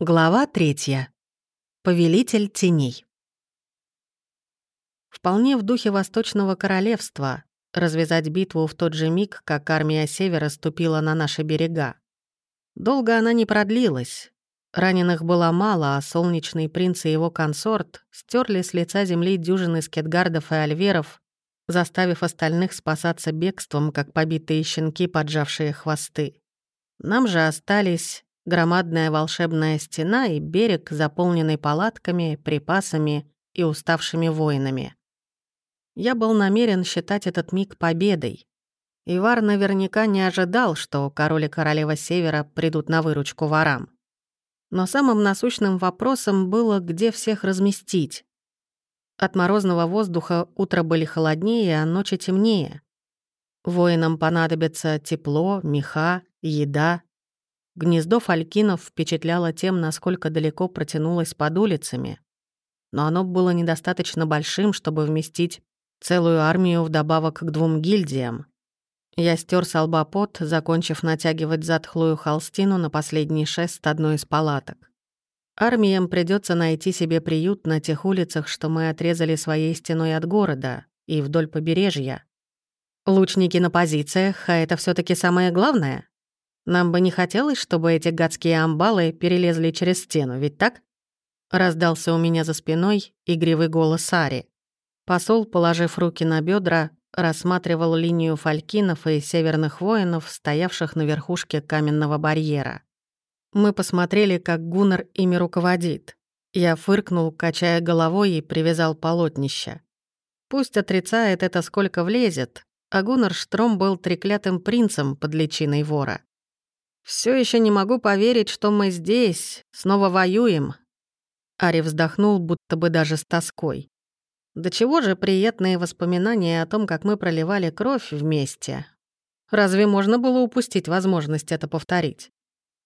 Глава третья. Повелитель теней. Вполне в духе Восточного Королевства развязать битву в тот же миг, как армия Севера ступила на наши берега. Долго она не продлилась. Раненых было мало, а солнечный принц и его консорт стерли с лица земли дюжины скетгардов и альверов, заставив остальных спасаться бегством, как побитые щенки, поджавшие хвосты. Нам же остались громадная волшебная стена и берег, заполненный палатками, припасами и уставшими воинами. Я был намерен считать этот миг победой. Ивар наверняка не ожидал, что король и королева Севера придут на выручку ворам. Но самым насущным вопросом было, где всех разместить. От морозного воздуха утро были холоднее, а ночи темнее. Воинам понадобится тепло, меха, еда, Гнездо фалькинов впечатляло тем, насколько далеко протянулось под улицами, но оно было недостаточно большим, чтобы вместить целую армию вдобавок к двум гильдиям. Я стер с закончив натягивать затхлую холстину на последний шест одной из палаток. Армиям придется найти себе приют на тех улицах, что мы отрезали своей стеной от города и вдоль побережья. Лучники на позициях, а это все таки самое главное? Нам бы не хотелось, чтобы эти гадские амбалы перелезли через стену, ведь так?» Раздался у меня за спиной игривый голос Ари. Посол, положив руки на бедра, рассматривал линию фалькинов и северных воинов, стоявших на верхушке каменного барьера. Мы посмотрели, как Гуннар ими руководит. Я фыркнул, качая головой, и привязал полотнище. Пусть отрицает это сколько влезет, а Гуннар Штром был треклятым принцем под личиной вора. Все еще не могу поверить, что мы здесь, снова воюем». Ари вздохнул, будто бы даже с тоской. «Да чего же приятные воспоминания о том, как мы проливали кровь вместе. Разве можно было упустить возможность это повторить?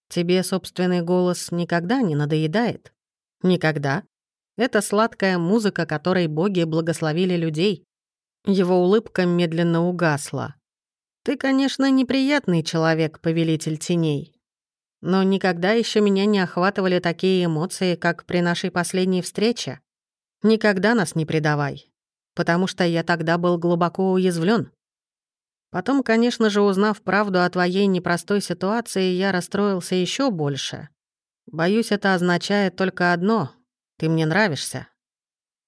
Тебе собственный голос никогда не надоедает? Никогда? Это сладкая музыка, которой боги благословили людей». Его улыбка медленно угасла. Ты, конечно, неприятный человек, повелитель теней. Но никогда еще меня не охватывали такие эмоции, как при нашей последней встрече. Никогда нас не предавай, потому что я тогда был глубоко уязвлен. Потом, конечно же, узнав правду о твоей непростой ситуации, я расстроился еще больше. Боюсь, это означает только одно — ты мне нравишься.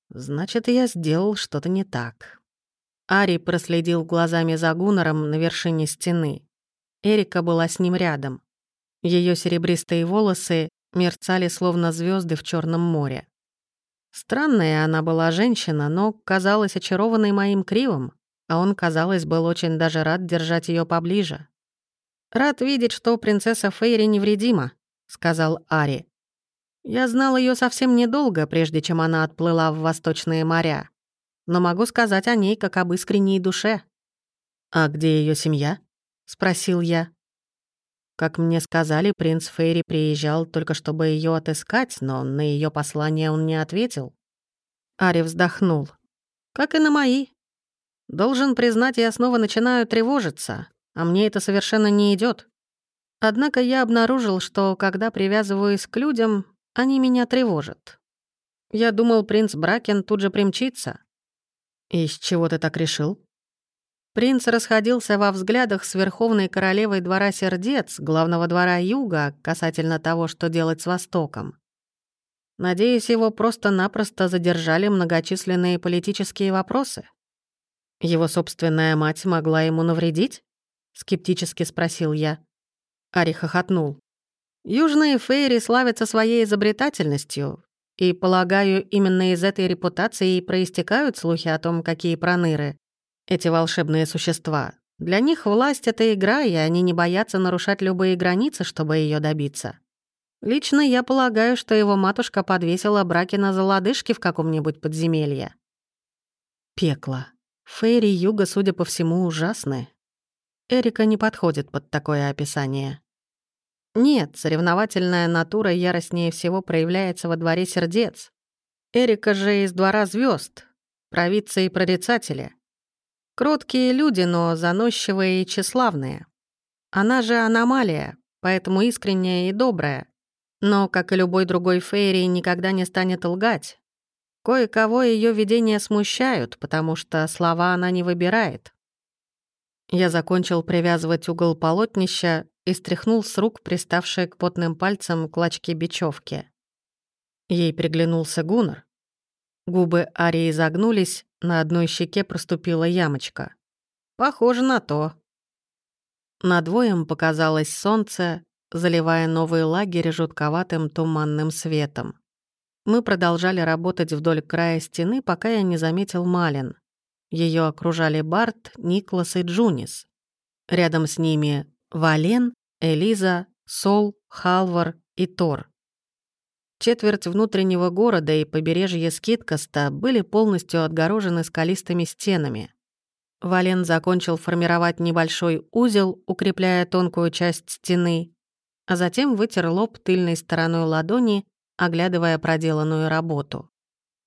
Значит, я сделал что-то не так. Ари проследил глазами за Гуннером на вершине стены. Эрика была с ним рядом. Ее серебристые волосы мерцали словно звезды в Черном море. Странная она была женщина, но казалась очарованной моим кривом, а он, казалось, был очень даже рад держать ее поближе. «Рад видеть, что принцесса Фейри невредима», — сказал Ари. «Я знал ее совсем недолго, прежде чем она отплыла в восточные моря но могу сказать о ней как об искренней душе». «А где ее семья?» — спросил я. Как мне сказали, принц Фейри приезжал только чтобы ее отыскать, но на ее послание он не ответил. Ари вздохнул. «Как и на мои. Должен признать, я снова начинаю тревожиться, а мне это совершенно не идет. Однако я обнаружил, что когда привязываюсь к людям, они меня тревожат. Я думал, принц Бракен тут же примчится, «И с чего ты так решил?» Принц расходился во взглядах с верховной королевой двора сердец, главного двора юга, касательно того, что делать с Востоком. Надеюсь, его просто-напросто задержали многочисленные политические вопросы. Его собственная мать могла ему навредить? Скептически спросил я. Ари хохотнул. Южные фейри славятся своей изобретательностью, и, полагаю, именно из этой репутации и проистекают слухи о том, какие проныры эти волшебные существа. Для них власть — это игра, и они не боятся нарушать любые границы, чтобы ее добиться. Лично я полагаю, что его матушка подвесила Бракина за лодыжки в каком-нибудь подземелье. Пекло. Фейри Юга, судя по всему, ужасны. Эрика не подходит под такое описание. Нет, соревновательная натура яростнее всего проявляется во дворе сердец. Эрика же из двора звезд, провидцы и прорицатели. Кроткие люди, но заносчивые и тщеславные. Она же аномалия, поэтому искренняя и добрая. Но, как и любой другой Фейри, никогда не станет лгать. Кое-кого ее видения смущают, потому что слова она не выбирает. Я закончил привязывать угол полотнища и стряхнул с рук приставшие к потным пальцам клочки бечевки. Ей приглянулся Гуннар. Губы Арии загнулись, на одной щеке проступила ямочка. Похоже на то. Над двоем показалось солнце, заливая новый лагерь жутковатым туманным светом. Мы продолжали работать вдоль края стены, пока я не заметил Малин. Ее окружали Барт, Никлас и Джунис. Рядом с ними Вален, Элиза, Сол, Халвар и Тор. Четверть внутреннего города и побережье Скидкоста были полностью отгорожены скалистыми стенами. Вален закончил формировать небольшой узел, укрепляя тонкую часть стены, а затем вытер лоб тыльной стороной ладони, оглядывая проделанную работу.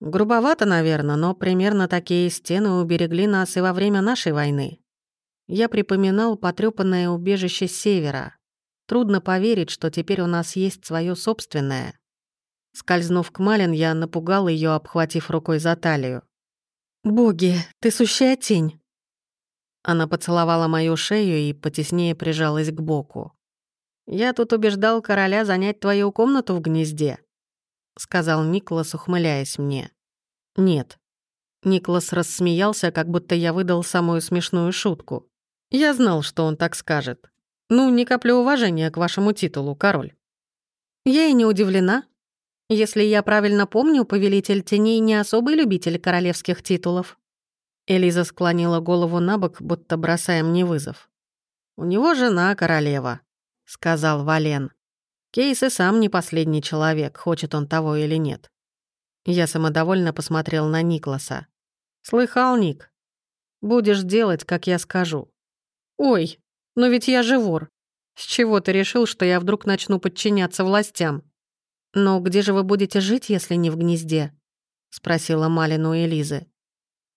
Грубовато, наверное, но примерно такие стены уберегли нас и во время нашей войны. Я припоминал потрёпанное убежище севера. Трудно поверить, что теперь у нас есть свое собственное. Скользнув к Малин, я напугал ее, обхватив рукой за талию. «Боги, ты сущая тень!» Она поцеловала мою шею и потеснее прижалась к боку. «Я тут убеждал короля занять твою комнату в гнезде», — сказал Николас, ухмыляясь мне. «Нет». Николас рассмеялся, как будто я выдал самую смешную шутку. «Я знал, что он так скажет. Ну, не каплю уважения к вашему титулу, король». «Я и не удивлена. Если я правильно помню, повелитель теней не особый любитель королевских титулов». Элиза склонила голову на бок, будто бросая мне вызов. «У него жена королева», — сказал Вален. «Кейс и сам не последний человек, хочет он того или нет». Я самодовольно посмотрел на Никласа. «Слыхал, Ник? Будешь делать, как я скажу». «Ой, но ведь я же вор. С чего ты решил, что я вдруг начну подчиняться властям?» «Но где же вы будете жить, если не в гнезде?» — спросила Малину Элизы.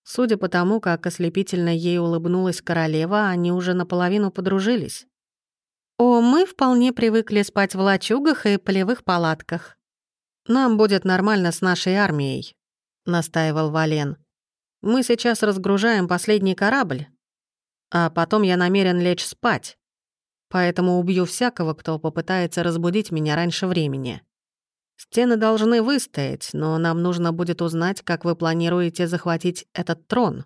Судя по тому, как ослепительно ей улыбнулась королева, они уже наполовину подружились. «О, мы вполне привыкли спать в лачугах и полевых палатках. Нам будет нормально с нашей армией», — настаивал Вален. «Мы сейчас разгружаем последний корабль, а потом я намерен лечь спать, поэтому убью всякого, кто попытается разбудить меня раньше времени». Стены должны выстоять, но нам нужно будет узнать, как вы планируете захватить этот трон.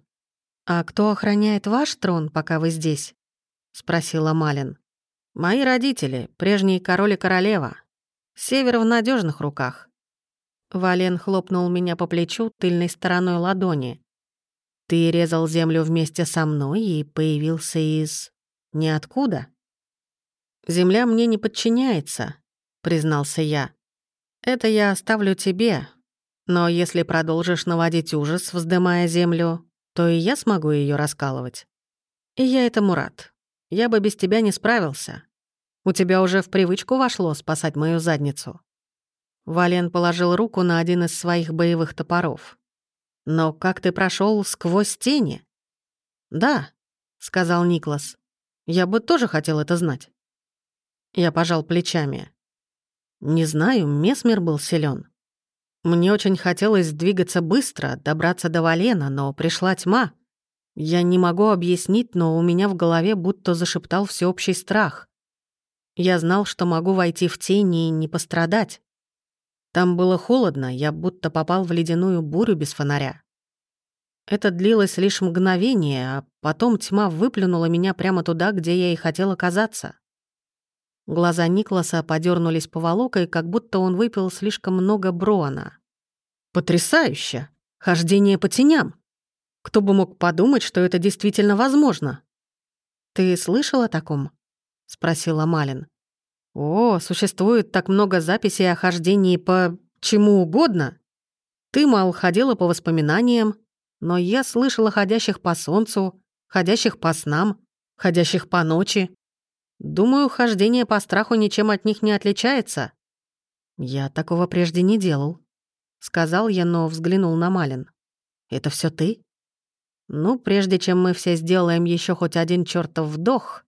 А кто охраняет ваш трон, пока вы здесь? спросила Малин. Мои родители, прежний король и королева. Север в надежных руках. Вален хлопнул меня по плечу тыльной стороной ладони. Ты резал землю вместе со мной и появился из... ниоткуда? Земля мне не подчиняется, признался я. Это я оставлю тебе. Но если продолжишь наводить ужас, вздымая землю, то и я смогу ее раскалывать. И я этому рад. Я бы без тебя не справился. У тебя уже в привычку вошло спасать мою задницу». Вален положил руку на один из своих боевых топоров. «Но как ты прошел сквозь тени?» «Да», — сказал Никлас. «Я бы тоже хотел это знать». Я пожал плечами. Не знаю, Месмер был силен. Мне очень хотелось двигаться быстро, добраться до Валена, но пришла тьма. Я не могу объяснить, но у меня в голове будто зашептал всеобщий страх. Я знал, что могу войти в тень и не пострадать. Там было холодно, я будто попал в ледяную бурю без фонаря. Это длилось лишь мгновение, а потом тьма выплюнула меня прямо туда, где я и хотел оказаться. Глаза Никласа подернулись поволокой, как будто он выпил слишком много броана. «Потрясающе! Хождение по теням! Кто бы мог подумать, что это действительно возможно?» «Ты слышал о таком?» — спросила Малин. «О, существует так много записей о хождении по чему угодно. Ты, мал, ходила по воспоминаниям, но я слышала ходящих по солнцу, ходящих по снам, ходящих по ночи. Думаю, хождение по страху ничем от них не отличается. Я такого прежде не делал. Сказал я, но взглянул на Малин. Это все ты? Ну, прежде чем мы все сделаем еще хоть один чертов вдох,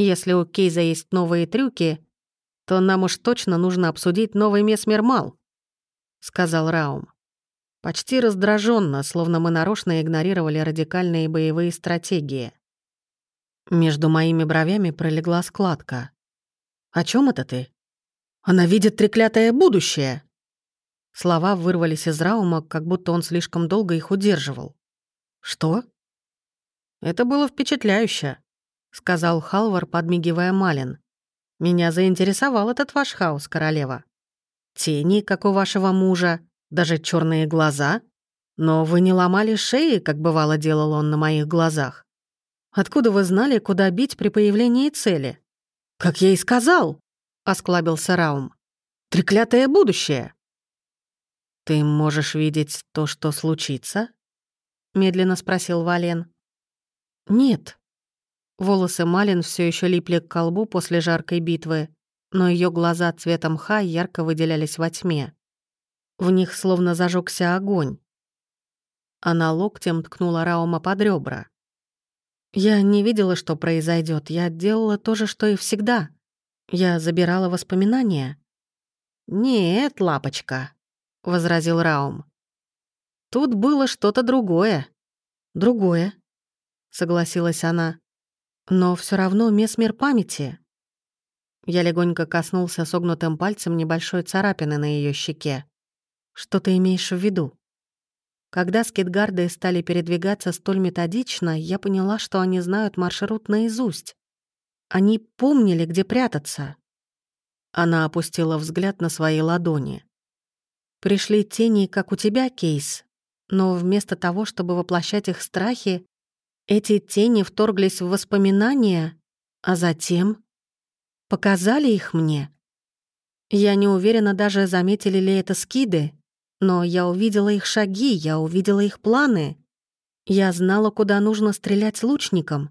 если у Кейза есть новые трюки, что нам уж точно нужно обсудить новый Месмермал», — сказал Раум. Почти раздраженно, словно мы нарочно игнорировали радикальные боевые стратегии. Между моими бровями пролегла складка. «О чем это ты?» «Она видит треклятое будущее!» Слова вырвались из Раума, как будто он слишком долго их удерживал. «Что?» «Это было впечатляюще», — сказал Халвар, подмигивая Малин. «Меня заинтересовал этот ваш хаос, королева. Тени, как у вашего мужа, даже черные глаза. Но вы не ломали шеи, как бывало делал он на моих глазах. Откуда вы знали, куда бить при появлении цели? Как я и сказал, осклабился Раум. Треклятое будущее. Ты можешь видеть то, что случится? медленно спросил Вален. Нет. Волосы Малин все еще липли к колбу после жаркой битвы, но ее глаза цветом ха ярко выделялись во тьме. В них словно зажегся огонь. Она локтем ткнула Раума под ребра. Я не видела, что произойдет. Я делала то же, что и всегда. Я забирала воспоминания. «Нет, лапочка», — возразил Раум. «Тут было что-то другое». «Другое», — согласилась она. «Но все равно месмер памяти». Я легонько коснулся согнутым пальцем небольшой царапины на ее щеке. Что ты имеешь в виду? Когда скитгарды стали передвигаться столь методично, я поняла, что они знают маршрут наизусть. Они помнили, где прятаться. Она опустила взгляд на свои ладони. Пришли тени, как у тебя, Кейс, но вместо того, чтобы воплощать их страхи, эти тени вторглись в воспоминания, а затем показали их мне. Я не уверена даже, заметили ли это скиды, но я увидела их шаги, я увидела их планы. Я знала, куда нужно стрелять лучником.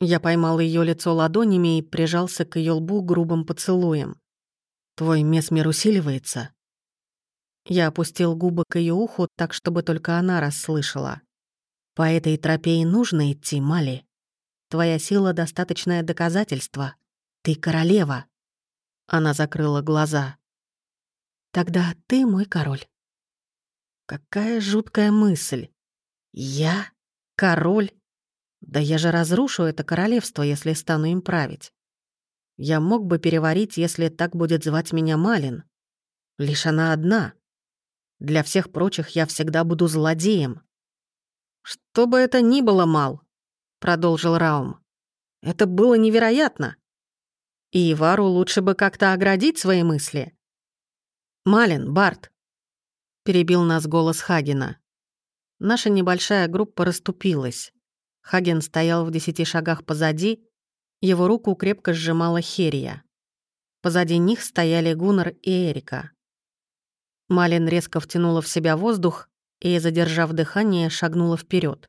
Я поймал ее лицо ладонями и прижался к ее лбу грубым поцелуем. «Твой месмер усиливается?» Я опустил губы к ее уху так, чтобы только она расслышала. «По этой тропе и нужно идти, Мали. Твоя сила — достаточное доказательство. Ты королева». Она закрыла глаза. Тогда ты мой король. Какая жуткая мысль. Я? Король? Да я же разрушу это королевство, если стану им править. Я мог бы переварить, если так будет звать меня Малин. Лишь она одна. Для всех прочих я всегда буду злодеем. «Что бы это ни было, Мал», — продолжил Раум. «Это было невероятно. И Ивару лучше бы как-то оградить свои мысли. «Малин, Барт!» — перебил нас голос Хагена. Наша небольшая группа расступилась. Хаген стоял в десяти шагах позади, его руку крепко сжимала Херия. Позади них стояли Гуннар и Эрика. Малин резко втянула в себя воздух и, задержав дыхание, шагнула вперед.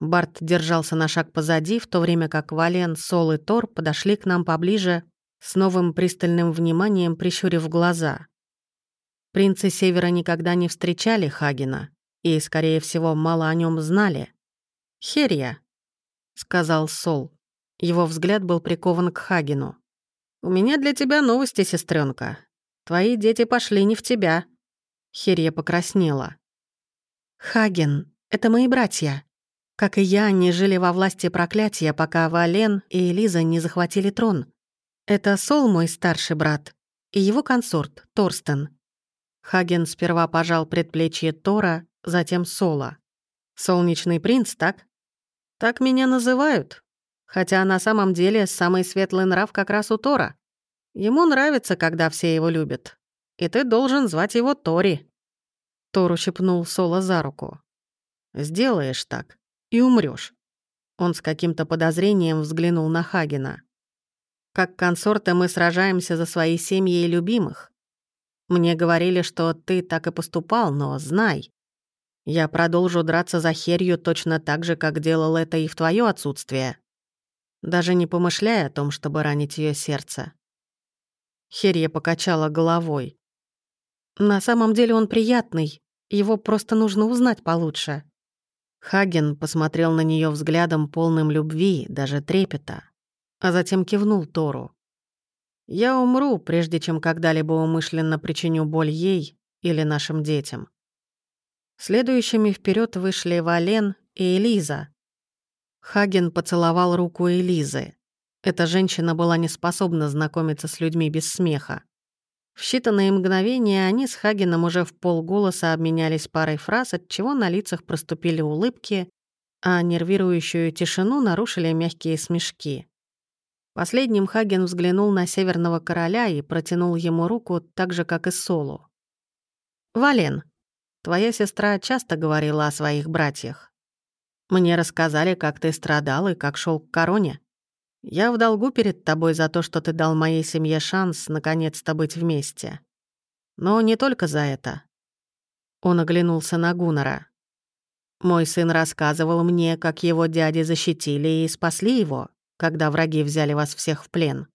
Барт держался на шаг позади, в то время как Вален, Сол и Тор подошли к нам поближе, с новым пристальным вниманием прищурив глаза. Принцы Севера никогда не встречали Хагена и, скорее всего, мало о нем знали. «Херья», — сказал Сол. Его взгляд был прикован к Хагену. «У меня для тебя новости, сестренка. Твои дети пошли не в тебя». Херья покраснела. «Хаген, это мои братья. Как и я, они жили во власти проклятия, пока Вален и Элиза не захватили трон. Это Сол мой старший брат и его консорт, Торстен. Хаген сперва пожал предплечье Тора, затем Сола. «Солнечный принц, так?» «Так меня называют. Хотя на самом деле самый светлый нрав как раз у Тора. Ему нравится, когда все его любят. И ты должен звать его Тори». Тор ущипнул Сола за руку. «Сделаешь так, и умрешь. Он с каким-то подозрением взглянул на Хагена. «Как консорты мы сражаемся за свои семьи и любимых. Мне говорили, что ты так и поступал, но знай. Я продолжу драться за Херью точно так же, как делал это и в твое отсутствие. Даже не помышляя о том, чтобы ранить ее сердце. Херья покачала головой. На самом деле он приятный. Его просто нужно узнать получше. Хаген посмотрел на нее взглядом полным любви, даже трепета, а затем кивнул Тору. Я умру, прежде чем когда-либо умышленно причиню боль ей или нашим детям. Следующими вперед вышли Вален и Элиза. Хаген поцеловал руку Элизы. Эта женщина была не способна знакомиться с людьми без смеха. В считанные мгновения они с Хагеном уже в полголоса обменялись парой фраз, от чего на лицах проступили улыбки, а нервирующую тишину нарушили мягкие смешки. Последним Хаген взглянул на Северного Короля и протянул ему руку так же, как и Солу. «Вален, твоя сестра часто говорила о своих братьях. Мне рассказали, как ты страдал и как шел к короне. Я в долгу перед тобой за то, что ты дал моей семье шанс наконец-то быть вместе. Но не только за это». Он оглянулся на Гуннера. «Мой сын рассказывал мне, как его дяди защитили и спасли его, когда враги взяли вас всех в плен».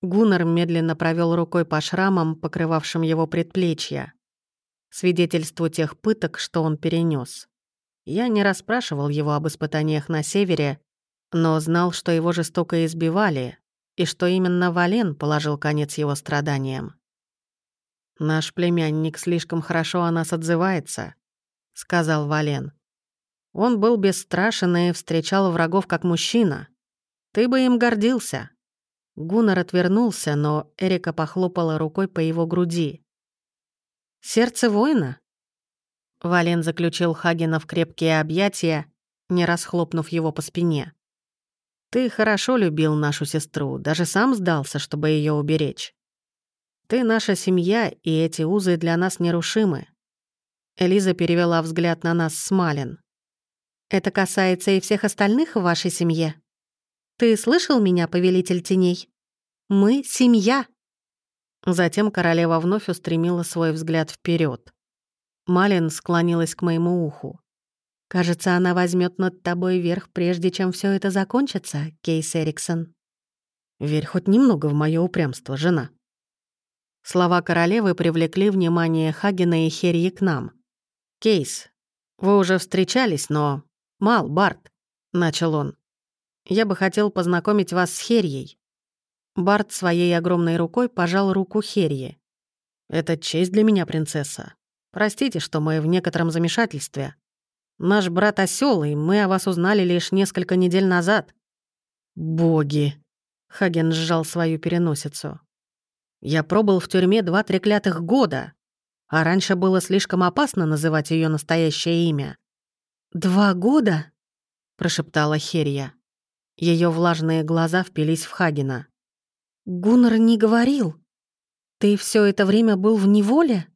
Гуннер медленно провел рукой по шрамам, покрывавшим его предплечья. Свидетельству тех пыток, что он перенес. Я не расспрашивал его об испытаниях на севере, но знал, что его жестоко избивали, и что именно Вален положил конец его страданиям. «Наш племянник слишком хорошо о нас отзывается», — сказал Вален. «Он был бесстрашен и встречал врагов как мужчина. Ты бы им гордился». Гуннар отвернулся, но Эрика похлопала рукой по его груди. «Сердце воина?» Вален заключил Хагена в крепкие объятия, не расхлопнув его по спине. «Ты хорошо любил нашу сестру, даже сам сдался, чтобы ее уберечь. Ты наша семья, и эти узы для нас нерушимы». Элиза перевела взгляд на нас с Малин. «Это касается и всех остальных в вашей семье?» «Ты слышал меня, повелитель теней? Мы — семья!» Затем королева вновь устремила свой взгляд вперед. Малин склонилась к моему уху. «Кажется, она возьмет над тобой верх, прежде чем все это закончится, Кейс Эриксон». «Верь хоть немного в мое упрямство, жена». Слова королевы привлекли внимание Хагена и Херьи к нам. «Кейс, вы уже встречались, но...» «Мал, Барт», — начал он. Я бы хотел познакомить вас с Херьей». Барт своей огромной рукой пожал руку Херье. «Это честь для меня, принцесса. Простите, что мы в некотором замешательстве. Наш брат осел, и мы о вас узнали лишь несколько недель назад». «Боги!» — Хаген сжал свою переносицу. «Я пробыл в тюрьме два треклятых года, а раньше было слишком опасно называть ее настоящее имя». «Два года?» — прошептала Херья. Ее влажные глаза впились в Хагена. «Гуннар не говорил. Ты все это время был в неволе?»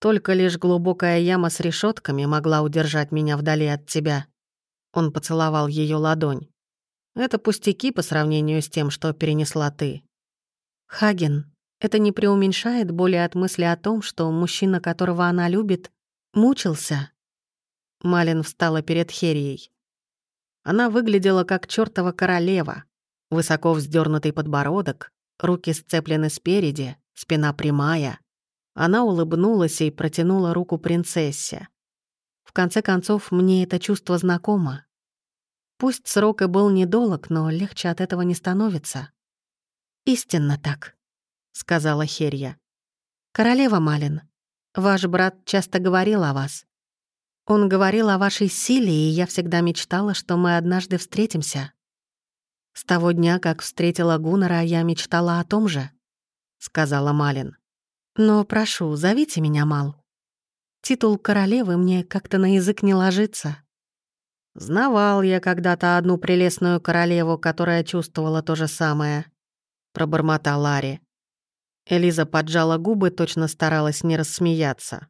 Только лишь глубокая яма с решетками могла удержать меня вдали от тебя. Он поцеловал ее ладонь. Это пустяки по сравнению с тем, что перенесла ты. Хаген, это не преуменьшает боли от мысли о том, что мужчина, которого она любит, мучился. Малин встала перед Херией. Она выглядела как чертова королева. Высоко вздернутый подбородок, руки сцеплены спереди, спина прямая. Она улыбнулась и протянула руку принцессе. В конце концов, мне это чувство знакомо. Пусть срок и был недолг, но легче от этого не становится. «Истинно так», — сказала Херья. «Королева Малин, ваш брат часто говорил о вас. Он говорил о вашей силе, и я всегда мечтала, что мы однажды встретимся. С того дня, как встретила Гуннера, я мечтала о том же, — сказала Малин. Но прошу, зовите меня Мал. Титул королевы мне как-то на язык не ложится. Знавал я когда-то одну прелестную королеву, которая чувствовала то же самое, — пробормотал Ларри. Элиза поджала губы, точно старалась не рассмеяться.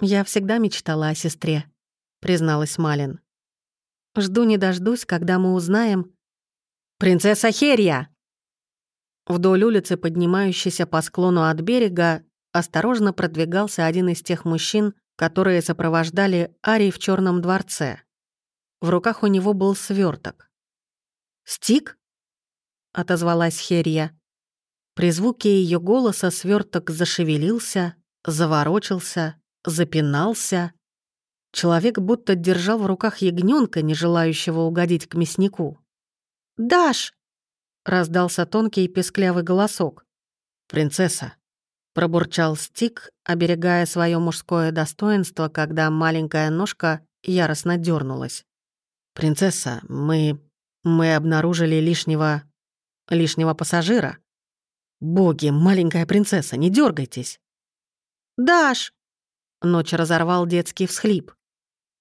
«Я всегда мечтала о сестре», — призналась Малин. «Жду не дождусь, когда мы узнаем...» «Принцесса Херья!» Вдоль улицы, поднимающейся по склону от берега, осторожно продвигался один из тех мужчин, которые сопровождали Ари в черном дворце. В руках у него был сверток. «Стик?» — отозвалась Херья. При звуке ее голоса сверток зашевелился, заворочился, запинался. Человек будто держал в руках ягненка, не желающего угодить к мяснику. «Даш!» Раздался тонкий песклявый голосок. «Принцесса!» Пробурчал Стик, оберегая свое мужское достоинство, когда маленькая ножка яростно дернулась. «Принцесса, мы... мы обнаружили лишнего... лишнего пассажира. Боги, маленькая принцесса, не дергайтесь. «Даш!» Ночь разорвал детский всхлип.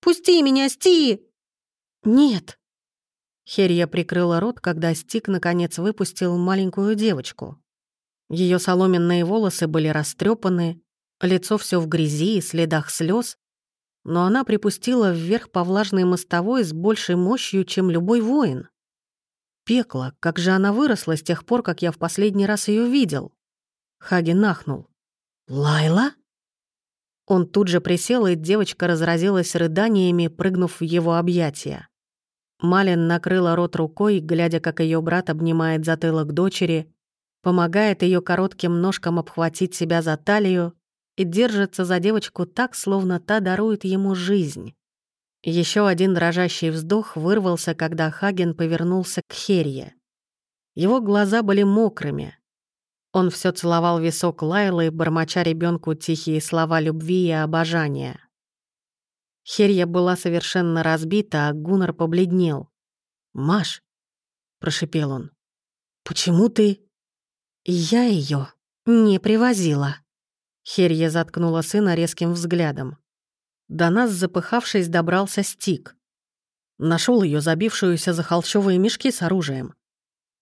«Пусти меня, Сти!» «Нет!» Херия прикрыла рот, когда Стик наконец выпустил маленькую девочку. Ее соломенные волосы были растрепаны, лицо все в грязи и следах слез, но она припустила вверх по влажной мостовой с большей мощью, чем любой воин. Пекло, как же она выросла с тех пор, как я в последний раз ее видел. Хаги нахнул. «Лайла?» Он тут же присел, и девочка разразилась рыданиями, прыгнув в его объятия. Малин накрыла рот рукой, глядя, как ее брат обнимает затылок дочери, помогает ее коротким ножкам обхватить себя за талию и держится за девочку так, словно та дарует ему жизнь. Еще один дрожащий вздох вырвался, когда Хаген повернулся к Херье. Его глаза были мокрыми. Он все целовал висок Лайлы, бормоча ребенку тихие слова любви и обожания. Херья была совершенно разбита, а Гуннар побледнел. «Маш», — прошипел он, — «почему ты...» «Я ее не привозила». Херья заткнула сына резким взглядом. До нас, запыхавшись, добрался Стик. Нашел ее забившуюся за холщовые мешки с оружием.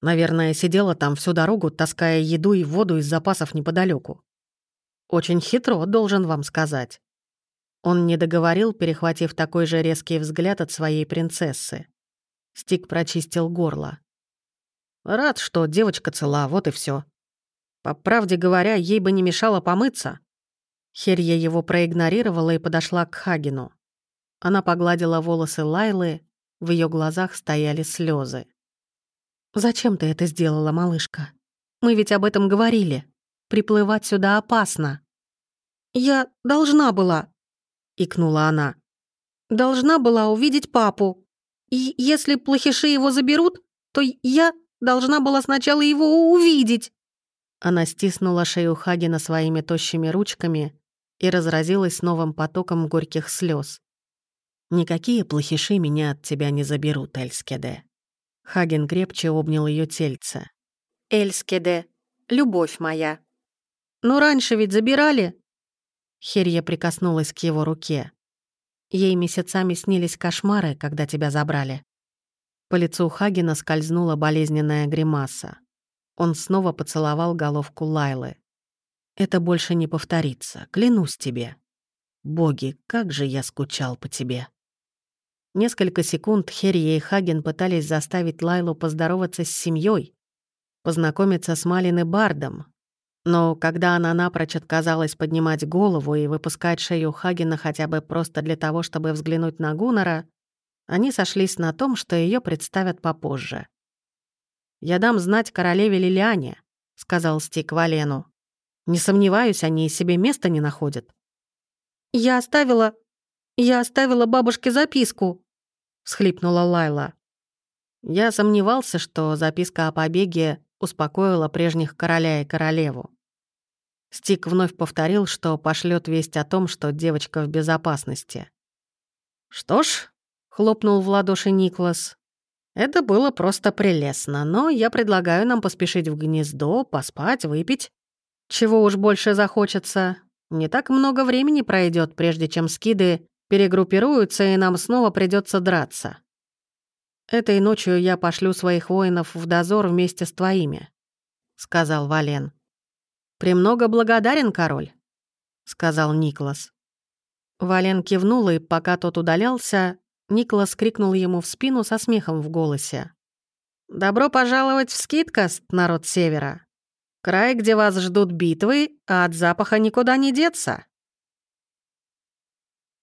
Наверное, сидела там всю дорогу, таская еду и воду из запасов неподалеку. Очень хитро, должен вам сказать. Он не договорил, перехватив такой же резкий взгляд от своей принцессы. Стик прочистил горло. Рад, что девочка цела, вот и все. По правде говоря, ей бы не мешало помыться. Херья его проигнорировала и подошла к Хагину. Она погладила волосы Лайлы, в ее глазах стояли слезы. «Зачем ты это сделала, малышка? Мы ведь об этом говорили. Приплывать сюда опасно». «Я должна была», — икнула она. «Должна была увидеть папу. И если плохиши его заберут, то я должна была сначала его увидеть». Она стиснула шею Хагена своими тощими ручками и разразилась новым потоком горьких слез. «Никакие плохиши меня от тебя не заберут, Эльскеде». Хаген крепче обнял ее тельце. «Эльскеде, любовь моя». «Ну раньше ведь забирали?» Херья прикоснулась к его руке. Ей месяцами снились кошмары, когда тебя забрали. По лицу Хагена скользнула болезненная гримаса. Он снова поцеловал головку Лайлы. «Это больше не повторится, клянусь тебе. Боги, как же я скучал по тебе». Несколько секунд Херия и Хаген пытались заставить Лайлу поздороваться с семьей, познакомиться с Малин и Бардом. Но когда она напрочь отказалась поднимать голову и выпускать шею Хагена хотя бы просто для того, чтобы взглянуть на Гуннера, они сошлись на том, что ее представят попозже. «Я дам знать королеве Лилиане», — сказал Стик Валену. «Не сомневаюсь, они себе места не находят». «Я оставила... я оставила бабушке записку», — всхлипнула Лайла. Я сомневался, что записка о побеге успокоила прежних короля и королеву. Стик вновь повторил, что пошлет весть о том, что девочка в безопасности. «Что ж», — хлопнул в ладоши Никлас, это было просто прелестно, но я предлагаю нам поспешить в гнездо, поспать, выпить. Чего уж больше захочется. Не так много времени пройдет, прежде чем скиды перегруппируются, и нам снова придется драться. Этой ночью я пошлю своих воинов в дозор вместе с твоими», — сказал Вален. «Премного благодарен, король», — сказал Никлас. Вален кивнул, и пока тот удалялся, Николас крикнул ему в спину со смехом в голосе. «Добро пожаловать в Скидкаст, народ Севера! Край, где вас ждут битвы, а от запаха никуда не деться!»